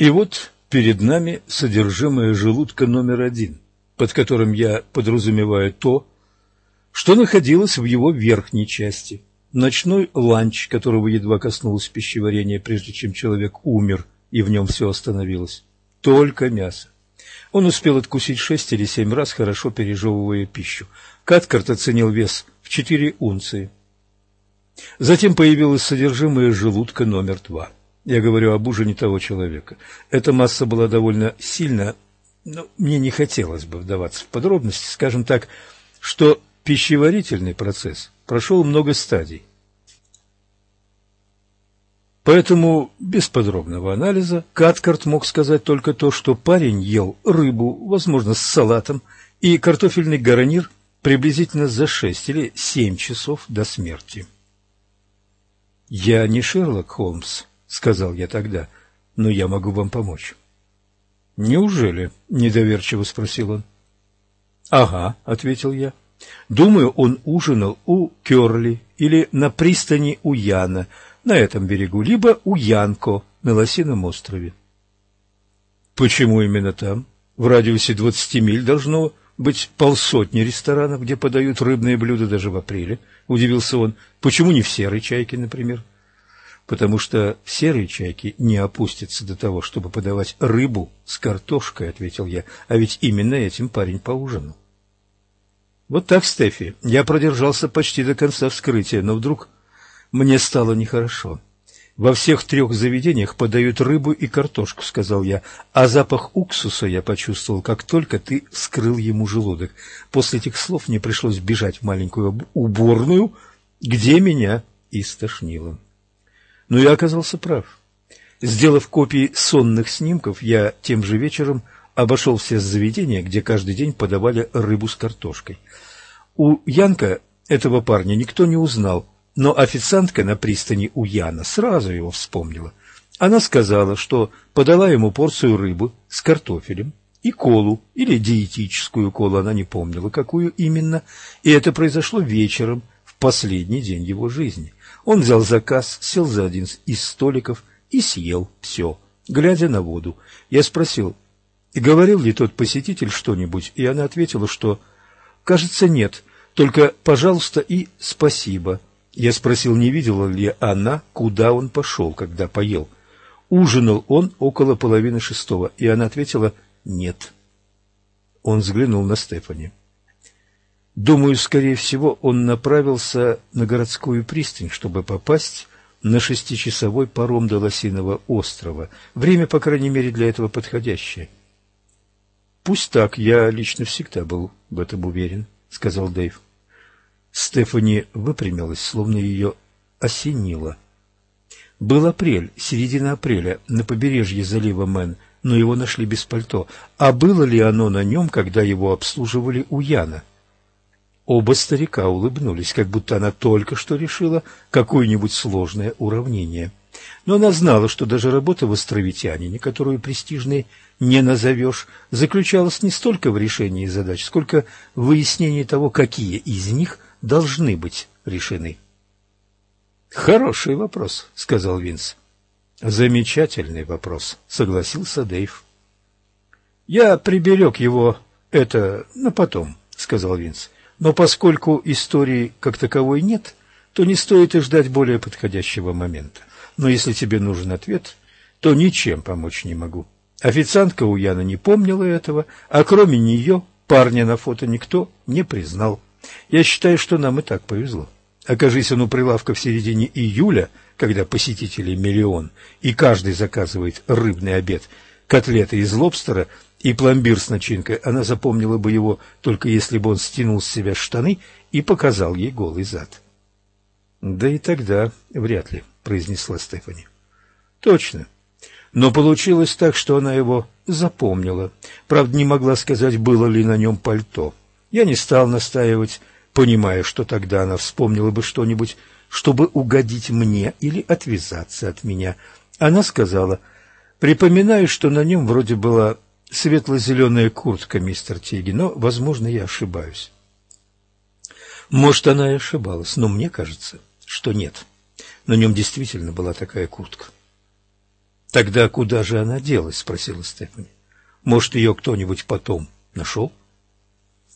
И вот перед нами содержимое желудка номер один, под которым я подразумеваю то, что находилось в его верхней части. Ночной ланч, которого едва коснулось пищеварения, прежде чем человек умер, и в нем все остановилось. Только мясо. Он успел откусить шесть или семь раз, хорошо пережевывая пищу. Каткарт оценил вес в четыре унции. Затем появилось содержимое желудка номер два. Я говорю об ужине того человека. Эта масса была довольно сильно, но мне не хотелось бы вдаваться в подробности, скажем так, что пищеварительный процесс прошел много стадий. Поэтому без подробного анализа Каткарт мог сказать только то, что парень ел рыбу, возможно, с салатом, и картофельный гарнир приблизительно за шесть или семь часов до смерти. «Я не Шерлок Холмс», — сказал я тогда, — «но я могу вам помочь». «Неужели?» — недоверчиво спросил он. «Ага», — ответил я. «Думаю, он ужинал у Керли или на пристани у Яна, на этом берегу, либо у Янко на Лосином острове». «Почему именно там? В радиусе двадцати миль должно быть полсотни ресторанов, где подают рыбные блюда даже в апреле. Удивился он. Почему не в серой чайке, например? Потому что в серой чайке не опустится до того, чтобы подавать рыбу с картошкой, ответил я. А ведь именно этим парень поужинал. Вот так, Стефи, я продержался почти до конца вскрытия, но вдруг мне стало нехорошо. Во всех трех заведениях подают рыбу и картошку, сказал я, а запах уксуса я почувствовал, как только ты скрыл ему желудок. После этих слов мне пришлось бежать в маленькую уборную, где меня истошнило. Но я оказался прав. Сделав копии сонных снимков, я тем же вечером обошел все заведения, где каждый день подавали рыбу с картошкой. У Янка, этого парня, никто не узнал, но официантка на пристани у Яна сразу его вспомнила. Она сказала, что подала ему порцию рыбы с картофелем и колу, или диетическую колу, она не помнила, какую именно, и это произошло вечером, в последний день его жизни. Он взял заказ, сел за один из столиков и съел все, глядя на воду. Я спросил, говорил ли тот посетитель что-нибудь, и она ответила, что, кажется, нет, только «пожалуйста» и «спасибо». Я спросил, не видела ли она, куда он пошел, когда поел. Ужинал он около половины шестого, и она ответила «нет». Он взглянул на Стефани. Думаю, скорее всего, он направился на городскую пристань, чтобы попасть на шестичасовой паром до Лосиного острова. Время, по крайней мере, для этого подходящее. «Пусть так, я лично всегда был в этом уверен», — сказал Дэйв. Стефани выпрямилась, словно ее осенило. Был апрель, середина апреля, на побережье залива Мэн, но его нашли без пальто. А было ли оно на нем, когда его обслуживали у Яна? Оба старика улыбнулись, как будто она только что решила какое-нибудь сложное уравнение. Но она знала, что даже работа в островитянине, которую престижной не назовешь, заключалась не столько в решении задач, сколько в выяснении того, какие из них – должны быть решены? Хороший вопрос, сказал Винс. Замечательный вопрос, согласился Дэйв. Я приберег его это на потом, сказал Винс. Но поскольку истории как таковой нет, то не стоит и ждать более подходящего момента. Но если тебе нужен ответ, то ничем помочь не могу. Официантка у Яна не помнила этого, а кроме нее парня на фото никто не признал. Я считаю, что нам и так повезло. Окажись он у прилавка в середине июля, когда посетителей миллион, и каждый заказывает рыбный обед, котлеты из лобстера и пломбир с начинкой, она запомнила бы его только если бы он стянул с себя штаны и показал ей голый зад. — Да и тогда вряд ли, — произнесла Стефани. — Точно. Но получилось так, что она его запомнила. Правда, не могла сказать, было ли на нем пальто. Я не стал настаивать, понимая, что тогда она вспомнила бы что-нибудь, чтобы угодить мне или отвязаться от меня. Она сказала, припоминаю, что на нем вроде была светло-зеленая куртка, мистер Тиги, но, возможно, я ошибаюсь. Может, она и ошибалась, но мне кажется, что нет. На нем действительно была такая куртка. Тогда куда же она делась? спросила Стефани. Может, ее кто-нибудь потом нашел?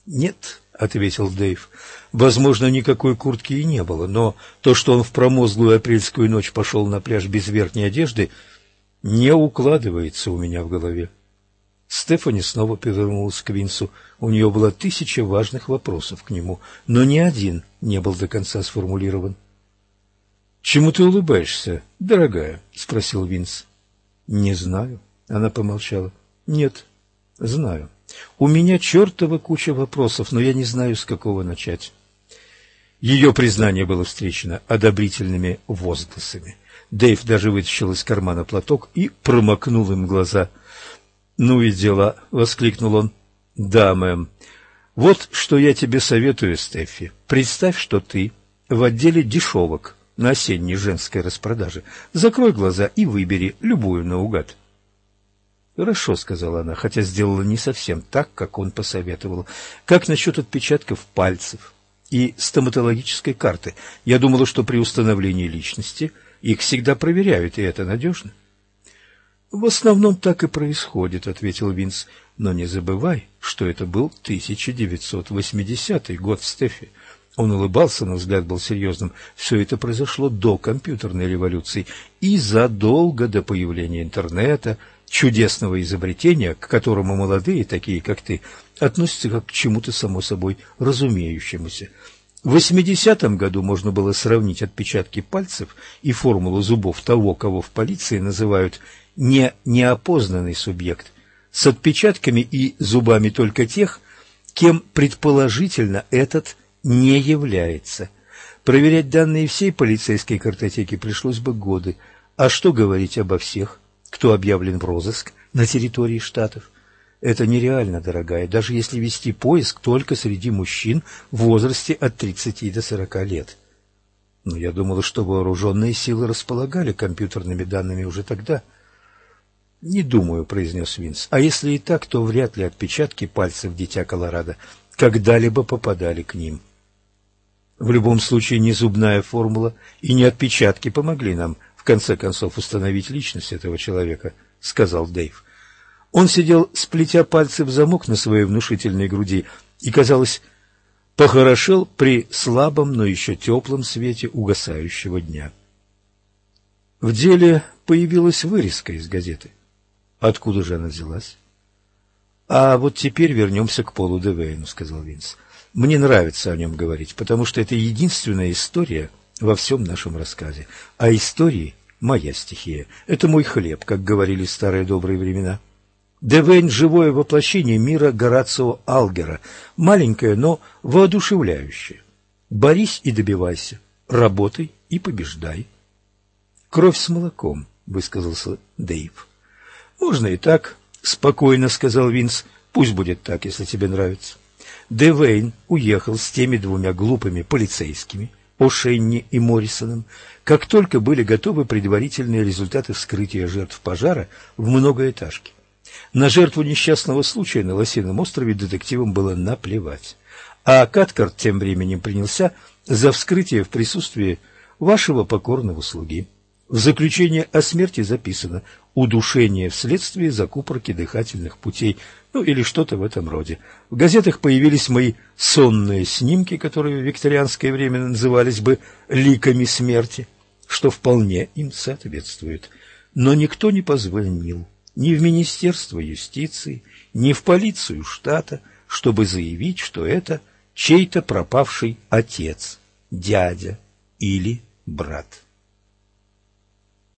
Нет, ответил Дэйв. Возможно, никакой куртки и не было, но то, что он в промозглую апрельскую ночь пошел на пляж без верхней одежды, не укладывается у меня в голове. Стефани снова повернулась к Винсу. У нее было тысяча важных вопросов к нему, но ни один не был до конца сформулирован. «Чему ты улыбаешься, дорогая?» — спросил Винс. «Не знаю». Она помолчала. «Нет, знаю. У меня чертова куча вопросов, но я не знаю, с какого начать». Ее признание было встречено одобрительными возгласами. Дэйв даже вытащил из кармана платок и промокнул им глаза. «Ну и дела!» — воскликнул он. «Да, мэм. Вот что я тебе советую, Стеффи. Представь, что ты в отделе дешевок на осенней женской распродаже. Закрой глаза и выбери любую наугад. «Хорошо», — сказала она, хотя сделала не совсем так, как он посоветовал. «Как насчет отпечатков пальцев и стоматологической карты? Я думала, что при установлении личности их всегда проверяют, и это надежно». «В основном так и происходит», — ответил Винс. «Но не забывай, что это был 1980 год в Стефе. Он улыбался, но взгляд был серьезным. Все это произошло до компьютерной революции и задолго до появления интернета, чудесного изобретения, к которому молодые, такие как ты, относятся как к чему-то само собой разумеющемуся. В 80-м году можно было сравнить отпечатки пальцев и формулу зубов того, кого в полиции называют не неопознанный субъект, с отпечатками и зубами только тех, кем предположительно этот не является. Проверять данные всей полицейской картотеки пришлось бы годы. А что говорить обо всех, кто объявлен в розыск на территории штатов? Это нереально, дорогая, даже если вести поиск только среди мужчин в возрасте от 30 до 40 лет. Но я думала, что вооруженные силы располагали компьютерными данными уже тогда. «Не думаю», — произнес Винс. «А если и так, то вряд ли отпечатки пальцев Дитя Колорадо когда-либо попадали к ним». В любом случае, ни зубная формула и ни отпечатки помогли нам, в конце концов, установить личность этого человека, — сказал Дэйв. Он сидел, сплетя пальцы в замок на своей внушительной груди, и, казалось, похорошел при слабом, но еще теплом свете угасающего дня. В деле появилась вырезка из газеты. Откуда же она взялась? — А вот теперь вернемся к Полу Девейну, — сказал Винс. Мне нравится о нем говорить, потому что это единственная история во всем нашем рассказе. А истории – моя стихия. Это мой хлеб, как говорили старые добрые времена. Девейн – живое воплощение мира Горацио Алгера, маленькое, но воодушевляющее. Борись и добивайся, работай и побеждай. «Кровь с молоком», — высказался Дэйв. «Можно и так», — спокойно сказал Винс. «Пусть будет так, если тебе нравится». Девейн уехал с теми двумя глупыми полицейскими, О'Шенни и Моррисоном, как только были готовы предварительные результаты вскрытия жертв пожара в многоэтажке. На жертву несчастного случая на Лосином острове детективам было наплевать. А Каткарт тем временем принялся за вскрытие в присутствии вашего покорного слуги. В заключении о смерти записано «удушение вследствие закупорки дыхательных путей», ну или что-то в этом роде. В газетах появились мои сонные снимки, которые в викторианское время назывались бы «ликами смерти», что вполне им соответствует. Но никто не позвонил ни в Министерство юстиции, ни в полицию штата, чтобы заявить, что это чей-то пропавший отец, дядя или брат.